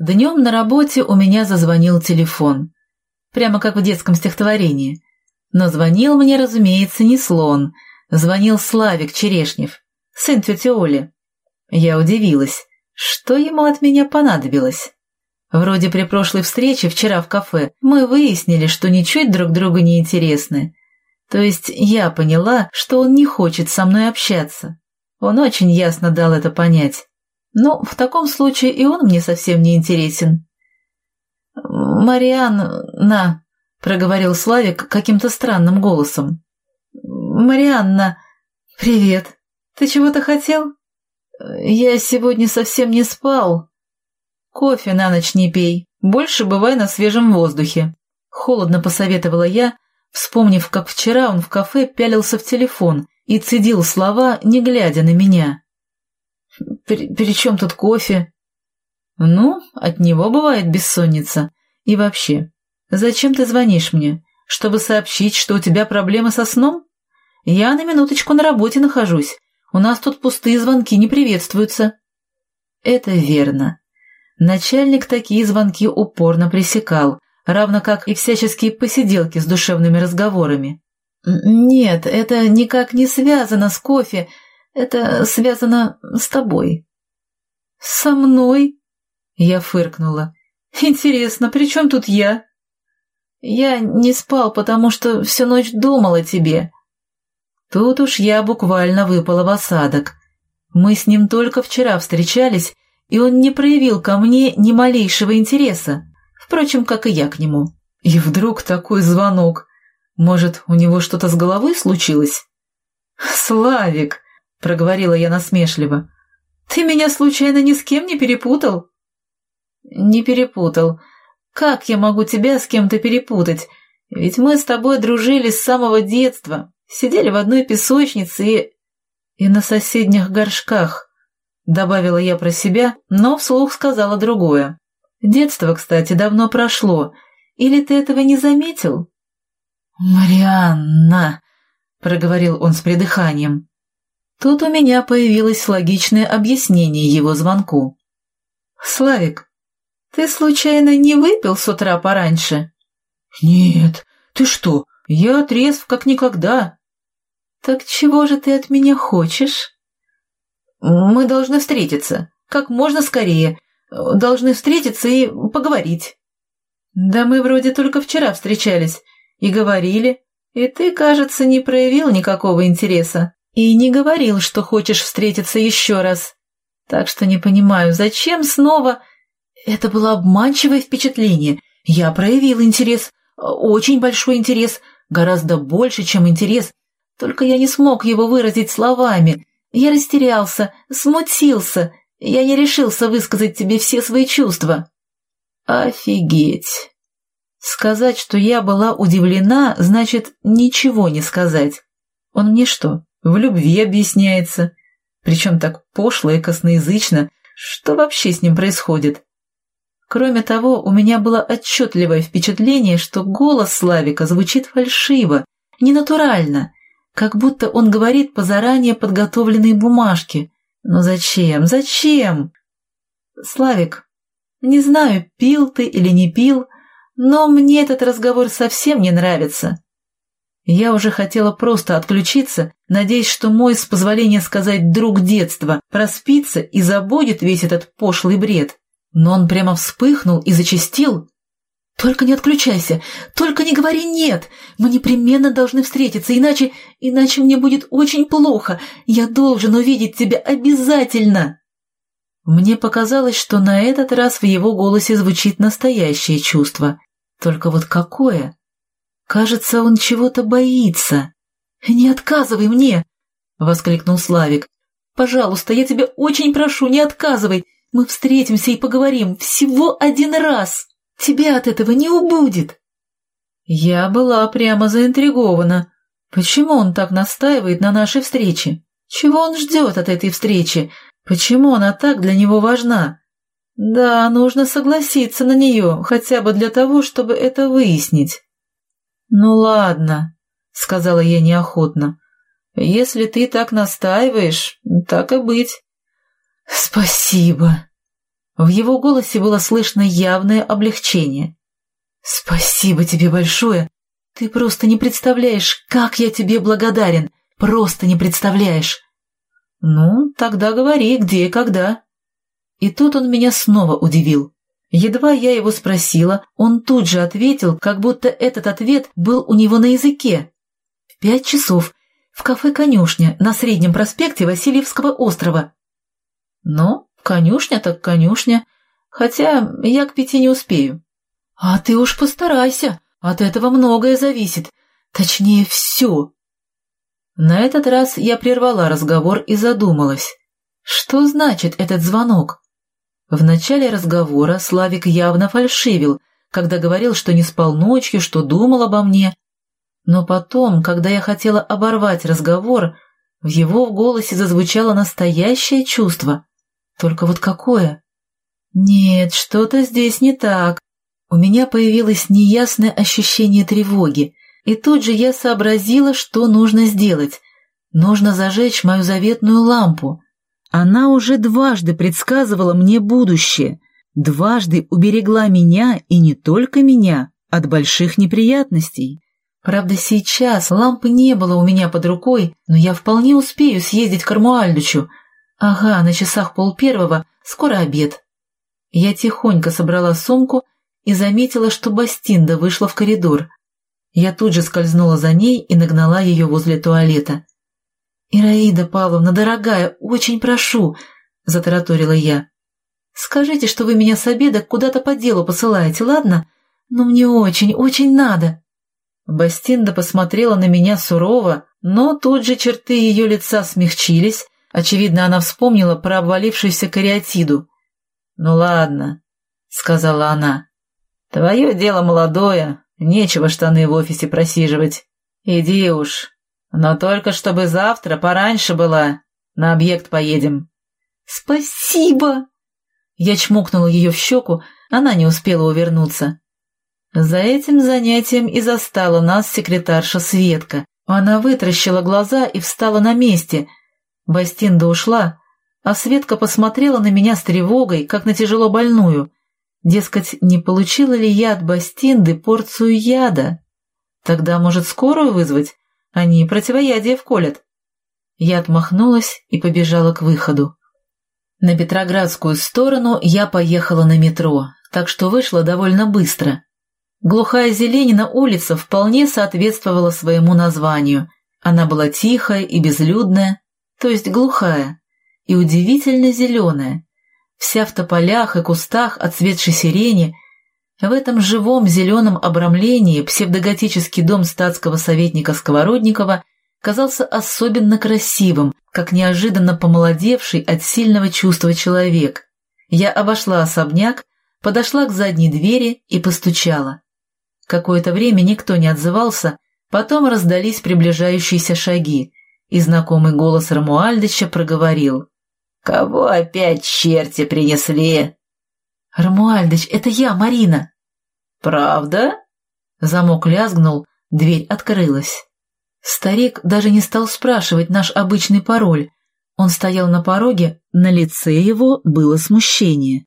Днем на работе у меня зазвонил телефон. Прямо как в детском стихотворении. Но звонил мне, разумеется, не слон. Звонил Славик Черешнев, сын тети Оли. Я удивилась, что ему от меня понадобилось. Вроде при прошлой встрече вчера в кафе мы выяснили, что ничуть друг другу не интересны. То есть я поняла, что он не хочет со мной общаться. Он очень ясно дал это понять. Но в таком случае и он мне совсем не интересен. «Марианна», — проговорил Славик каким-то странным голосом. «Марианна, привет. Ты чего-то хотел?» «Я сегодня совсем не спал. Кофе на ночь не пей. Больше бывай на свежем воздухе». Холодно посоветовала я, вспомнив, как вчера он в кафе пялился в телефон и цедил слова, не глядя на меня. «При, при чем тут кофе?» «Ну, от него бывает бессонница. И вообще, зачем ты звонишь мне? Чтобы сообщить, что у тебя проблемы со сном? Я на минуточку на работе нахожусь. У нас тут пустые звонки не приветствуются». «Это верно. Начальник такие звонки упорно пресекал, равно как и всяческие посиделки с душевными разговорами. «Нет, это никак не связано с кофе, это связано с тобой». «Со мной?» Я фыркнула. «Интересно, при чем тут я?» «Я не спал, потому что всю ночь думал о тебе». Тут уж я буквально выпала в осадок. Мы с ним только вчера встречались, и он не проявил ко мне ни малейшего интереса впрочем, как и я к нему. И вдруг такой звонок. Может, у него что-то с головой случилось? «Славик!» — проговорила я насмешливо. «Ты меня случайно ни с кем не перепутал?» «Не перепутал. Как я могу тебя с кем-то перепутать? Ведь мы с тобой дружили с самого детства, сидели в одной песочнице и... и на соседних горшках», — добавила я про себя, но вслух сказала другое. Детство, кстати, давно прошло. Или ты этого не заметил?» «Марианна!» — проговорил он с придыханием. Тут у меня появилось логичное объяснение его звонку. «Славик, ты случайно не выпил с утра пораньше?» «Нет, ты что, я трезв как никогда». «Так чего же ты от меня хочешь?» «Мы должны встретиться, как можно скорее, Должны встретиться и поговорить». «Да мы вроде только вчера встречались и говорили, и ты, кажется, не проявил никакого интереса и не говорил, что хочешь встретиться еще раз. Так что не понимаю, зачем снова...» Это было обманчивое впечатление. Я проявил интерес, очень большой интерес, гораздо больше, чем интерес, только я не смог его выразить словами. Я растерялся, смутился я не решился высказать тебе все свои чувства». «Офигеть!» Сказать, что я была удивлена, значит ничего не сказать. Он мне что, в любви объясняется? Причем так пошло и косноязычно, что вообще с ним происходит? Кроме того, у меня было отчетливое впечатление, что голос Славика звучит фальшиво, ненатурально, как будто он говорит по заранее подготовленной бумажке, «Ну зачем? Зачем?» «Славик, не знаю, пил ты или не пил, но мне этот разговор совсем не нравится». Я уже хотела просто отключиться, надеясь, что мой, с позволения сказать, друг детства, проспится и забудет весь этот пошлый бред. Но он прямо вспыхнул и зачастил. «Только не отключайся! Только не говори «нет!» Мы непременно должны встретиться, иначе... иначе мне будет очень плохо! Я должен увидеть тебя обязательно!» Мне показалось, что на этот раз в его голосе звучит настоящее чувство. Только вот какое? Кажется, он чего-то боится. «Не отказывай мне!» — воскликнул Славик. «Пожалуйста, я тебя очень прошу, не отказывай! Мы встретимся и поговорим всего один раз!» Тебя от этого не убудет!» Я была прямо заинтригована. Почему он так настаивает на нашей встрече? Чего он ждет от этой встречи? Почему она так для него важна? Да, нужно согласиться на нее, хотя бы для того, чтобы это выяснить. «Ну ладно», — сказала я неохотно. «Если ты так настаиваешь, так и быть». «Спасибо», В его голосе было слышно явное облегчение. «Спасибо тебе большое. Ты просто не представляешь, как я тебе благодарен. Просто не представляешь». «Ну, тогда говори, где и когда». И тут он меня снова удивил. Едва я его спросила, он тут же ответил, как будто этот ответ был у него на языке. В пять часов в кафе «Конюшня» на Среднем проспекте Васильевского острова. Ну, конюшня так конюшня, хотя я к пяти не успею. А ты уж постарайся, от этого многое зависит, точнее все. На этот раз я прервала разговор и задумалась. Что значит этот звонок? В начале разговора Славик явно фальшивил, когда говорил, что не спал ночью, что думал обо мне. Но потом, когда я хотела оборвать разговор, в его голосе зазвучало настоящее чувство. Только вот какое? Нет, что-то здесь не так. У меня появилось неясное ощущение тревоги, и тут же я сообразила, что нужно сделать. Нужно зажечь мою заветную лампу. Она уже дважды предсказывала мне будущее, дважды уберегла меня, и не только меня, от больших неприятностей. Правда, сейчас лампы не было у меня под рукой, но я вполне успею съездить к Армуальдучу. Ага, на часах полпервого, скоро обед. Я тихонько собрала сумку и заметила, что Бастинда вышла в коридор. Я тут же скользнула за ней и нагнала ее возле туалета. «Ираида Павловна, дорогая, очень прошу», — затараторила я. «Скажите, что вы меня с обеда куда-то по делу посылаете, ладно? Но мне очень, очень надо». Бастинда посмотрела на меня сурово, но тут же черты ее лица смягчились. Очевидно, она вспомнила про обвалившуюся кариатиду. «Ну ладно», — сказала она. «Твое дело молодое, нечего штаны в офисе просиживать. Иди уж, но только чтобы завтра пораньше была. На объект поедем». «Спасибо!» Я чмокнула ее в щеку, она не успела увернуться. За этим занятием и застала нас секретарша Светка. Она вытращила глаза и встала на месте. Бастинда ушла, а Светка посмотрела на меня с тревогой, как на тяжело больную. Дескать, не получила ли я от Бастинды порцию яда? Тогда, может, скорую вызвать? Они противоядие вколят. Я отмахнулась и побежала к выходу. На Петроградскую сторону я поехала на метро, так что вышла довольно быстро. Глухая Зеленина улица вполне соответствовала своему названию. Она была тихая и безлюдная, то есть глухая, и удивительно зеленая, вся в тополях и кустах отцветшей сирени, в этом живом зеленом обрамлении псевдоготический дом статского советника Сковородникова казался особенно красивым, как неожиданно помолодевший от сильного чувства человек. Я обошла особняк, подошла к задней двери и постучала. Какое-то время никто не отзывался, потом раздались приближающиеся шаги, и знакомый голос Рамуальдыча проговорил. «Кого опять черти принесли?» «Рамуальдыч, это я, Марина!» «Правда?» Замок лязгнул, дверь открылась. Старик даже не стал спрашивать наш обычный пароль. Он стоял на пороге, на лице его было смущение.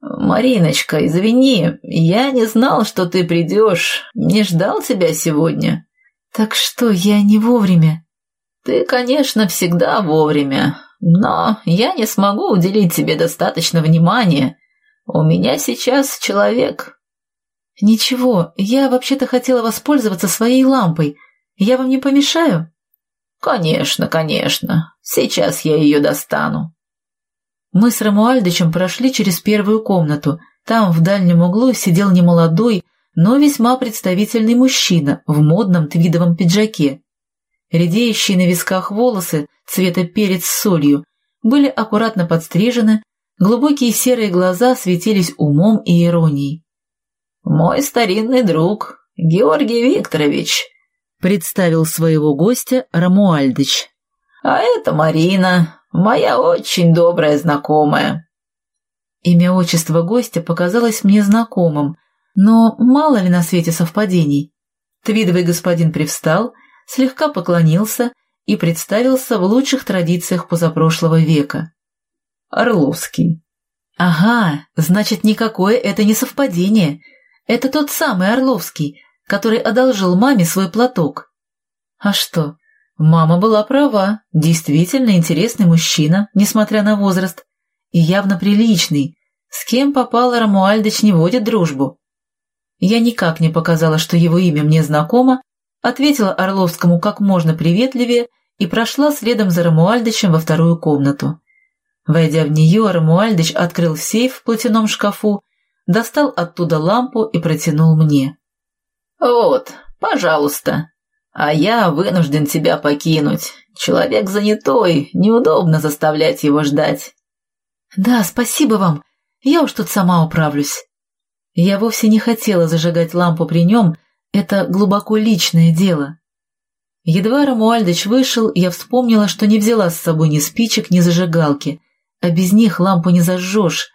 «Мариночка, извини, я не знал, что ты придешь, не ждал тебя сегодня». «Так что, я не вовремя?» «Ты, конечно, всегда вовремя, но я не смогу уделить тебе достаточно внимания. У меня сейчас человек». «Ничего, я вообще-то хотела воспользоваться своей лампой. Я вам не помешаю?» «Конечно, конечно. Сейчас я ее достану». Мы с Рамуальдычем прошли через первую комнату. Там, в дальнем углу, сидел немолодой, но весьма представительный мужчина в модном твидовом пиджаке. Редеющие на висках волосы цвета перец с солью были аккуратно подстрижены, Глубокие серые глаза светились умом и иронией. «Мой старинный друг, Георгий Викторович», — представил своего гостя Рамуальдыч. «А это Марина, моя очень добрая знакомая». Имя отчество гостя показалось мне знакомым, но мало ли на свете совпадений. Твидовый господин привстал, слегка поклонился и представился в лучших традициях позапрошлого века. Орловский. Ага, значит, никакое это не совпадение. Это тот самый Орловский, который одолжил маме свой платок. А что? Мама была права, действительно интересный мужчина, несмотря на возраст, и явно приличный. С кем попало Рамуальдыч не водит дружбу. Я никак не показала, что его имя мне знакомо, ответила Орловскому как можно приветливее и прошла следом за Рамуальдычем во вторую комнату. Войдя в нее, Рамуальдыч открыл сейф в платяном шкафу, достал оттуда лампу и протянул мне. «Вот, пожалуйста. А я вынужден тебя покинуть. Человек занятой, неудобно заставлять его ждать». «Да, спасибо вам. Я уж тут сама управлюсь». Я вовсе не хотела зажигать лампу при нем, это глубоко личное дело. Едва Рамуальдыч вышел, я вспомнила, что не взяла с собой ни спичек, ни зажигалки, а без них лампу не зажжешь.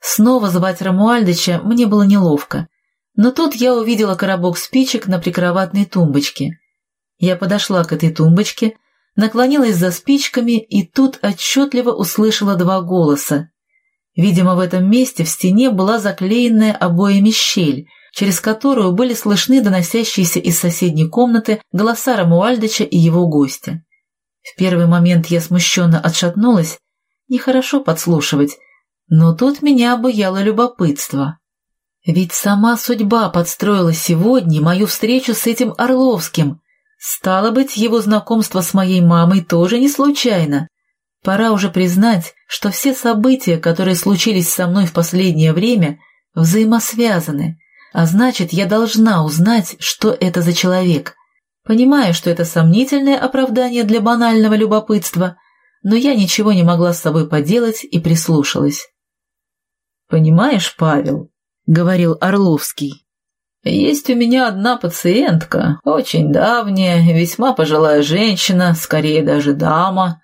Снова звать Рамуальдыча мне было неловко, но тут я увидела коробок спичек на прикроватной тумбочке. Я подошла к этой тумбочке, наклонилась за спичками и тут отчетливо услышала два голоса. Видимо, в этом месте в стене была заклеенная обоями щель, через которую были слышны доносящиеся из соседней комнаты голоса Рамуальдыча и его гостя. В первый момент я смущенно отшатнулась, нехорошо подслушивать, но тут меня обуяло любопытство. Ведь сама судьба подстроила сегодня мою встречу с этим Орловским. Стало быть, его знакомство с моей мамой тоже не случайно. Пора уже признать, что все события, которые случились со мной в последнее время, взаимосвязаны, а значит, я должна узнать, что это за человек. Понимаю, что это сомнительное оправдание для банального любопытства, но я ничего не могла с собой поделать и прислушалась. «Понимаешь, Павел», — говорил Орловский, — «есть у меня одна пациентка, очень давняя, весьма пожилая женщина, скорее даже дама,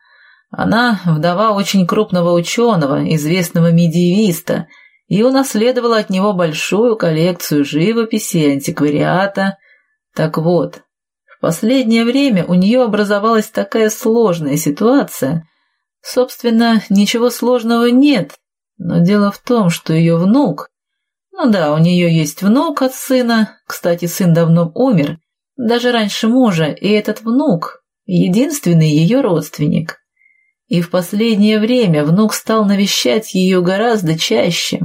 она вдова очень крупного ученого, известного медиевиста, и унаследовала от него большую коллекцию живописи и антиквариата. Так вот, последнее время у нее образовалась такая сложная ситуация. Собственно, ничего сложного нет, но дело в том, что ее внук... Ну да, у нее есть внук от сына, кстати, сын давно умер, даже раньше мужа, и этот внук — единственный ее родственник. И в последнее время внук стал навещать ее гораздо чаще.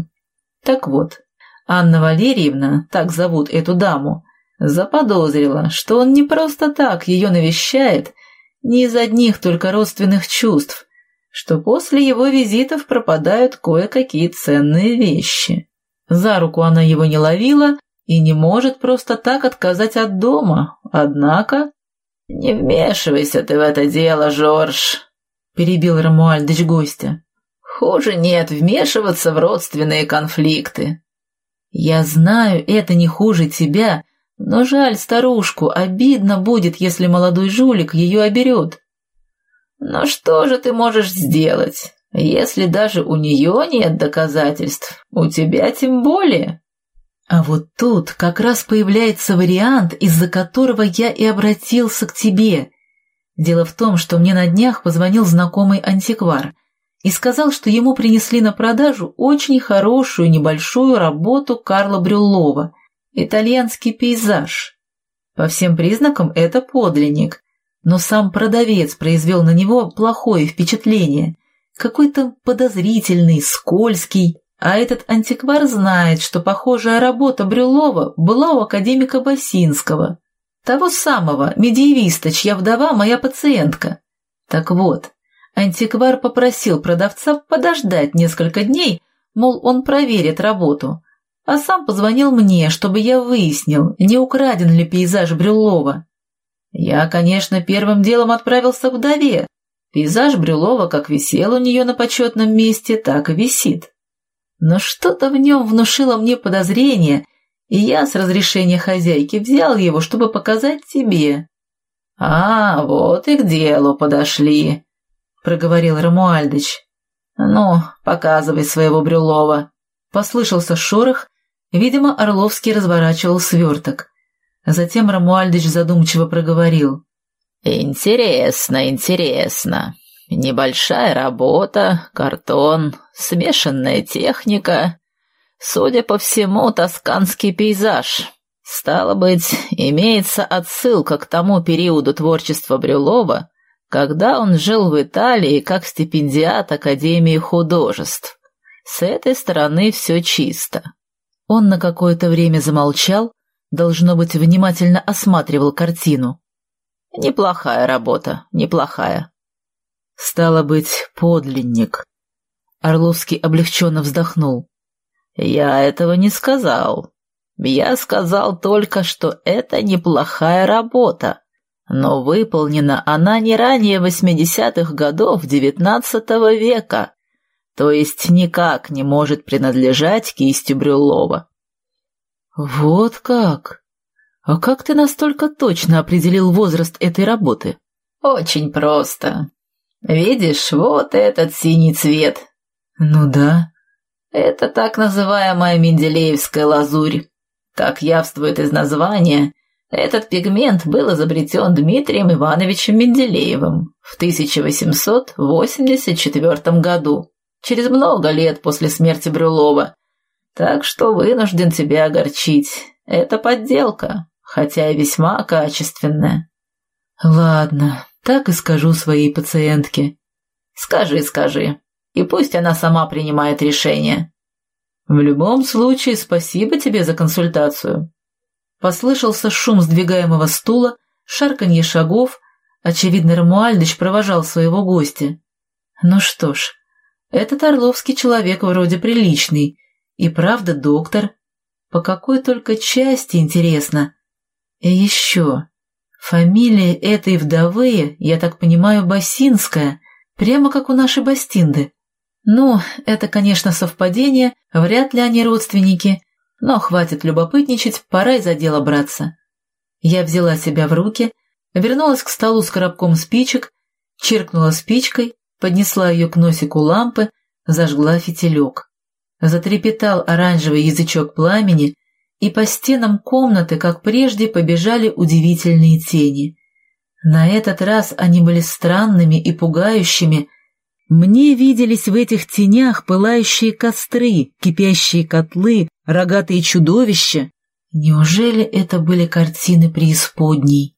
Так вот, Анна Валерьевна, так зовут эту даму, заподозрила, что он не просто так ее навещает, не из одних только родственных чувств, что после его визитов пропадают кое-какие ценные вещи. За руку она его не ловила и не может просто так отказать от дома, однако... «Не вмешивайся ты в это дело, Жорж», — перебил Рамуальдыч гостя. «Хуже нет вмешиваться в родственные конфликты». «Я знаю, это не хуже тебя, но жаль старушку, обидно будет, если молодой жулик ее оберет». «Но что же ты можешь сделать, если даже у нее нет доказательств, у тебя тем более?» А вот тут как раз появляется вариант, из-за которого я и обратился к тебе. Дело в том, что мне на днях позвонил знакомый антиквар и сказал, что ему принесли на продажу очень хорошую небольшую работу Карла Брюллова «Итальянский пейзаж». По всем признакам это подлинник, но сам продавец произвел на него плохое впечатление, какой-то подозрительный, скользкий, а этот антиквар знает, что похожая работа Брюлова была у академика Басинского, того самого медиевиста, чья вдова моя пациентка. Так вот, антиквар попросил продавца подождать несколько дней, мол, он проверит работу, а сам позвонил мне, чтобы я выяснил, не украден ли пейзаж Брюлова. Я, конечно, первым делом отправился к вдове. Пейзаж Брюлова как висел у нее на почетном месте, так и висит. Но что-то в нем внушило мне подозрение, и я с разрешения хозяйки взял его, чтобы показать тебе». «А, вот и к делу подошли», — проговорил Рамуальдыч. «Ну, показывай своего Брюлова». Послышался шорох, видимо, Орловский разворачивал сверток. Затем Рамуальдыч задумчиво проговорил. «Интересно, интересно. Небольшая работа, картон, смешанная техника. Судя по всему, тосканский пейзаж. Стало быть, имеется отсылка к тому периоду творчества Брюлова, когда он жил в Италии как стипендиат Академии художеств. С этой стороны все чисто. Он на какое-то время замолчал, должно быть, внимательно осматривал картину. Неплохая работа, неплохая. Стало быть, подлинник. Орловский облегченно вздохнул. Я этого не сказал. Я сказал только, что это неплохая работа, но выполнена она не ранее восьмидесятых годов девятнадцатого века, то есть никак не может принадлежать кисти Брюллова. Вот как? А как ты настолько точно определил возраст этой работы? Очень просто. Видишь, вот этот синий цвет. Ну да. Это так называемая менделеевская лазурь. Как явствует из названия, этот пигмент был изобретен Дмитрием Ивановичем Менделеевым в 1884 году, через много лет после смерти Брюлова. Так что вынужден тебя огорчить. Это подделка, хотя и весьма качественная. Ладно, так и скажу своей пациентке. Скажи, скажи, и пусть она сама принимает решение. В любом случае, спасибо тебе за консультацию. Послышался шум сдвигаемого стула, шарканье шагов. Очевидно, Рамуальдыч провожал своего гостя. Ну что ж, этот Орловский человек вроде приличный. И правда доктор. По какой только части, интересно. И еще. Фамилия этой вдовы, я так понимаю, Басинская, прямо как у нашей Бастинды. Ну, это, конечно, совпадение, вряд ли они родственники, но хватит любопытничать, пора и за дело браться. Я взяла себя в руки, вернулась к столу с коробком спичек, чиркнула спичкой, поднесла ее к носику лампы, зажгла фитилек. Затрепетал оранжевый язычок пламени, и по стенам комнаты, как прежде, побежали удивительные тени. На этот раз они были странными и пугающими. Мне виделись в этих тенях пылающие костры, кипящие котлы, рогатые чудовища. Неужели это были картины преисподней?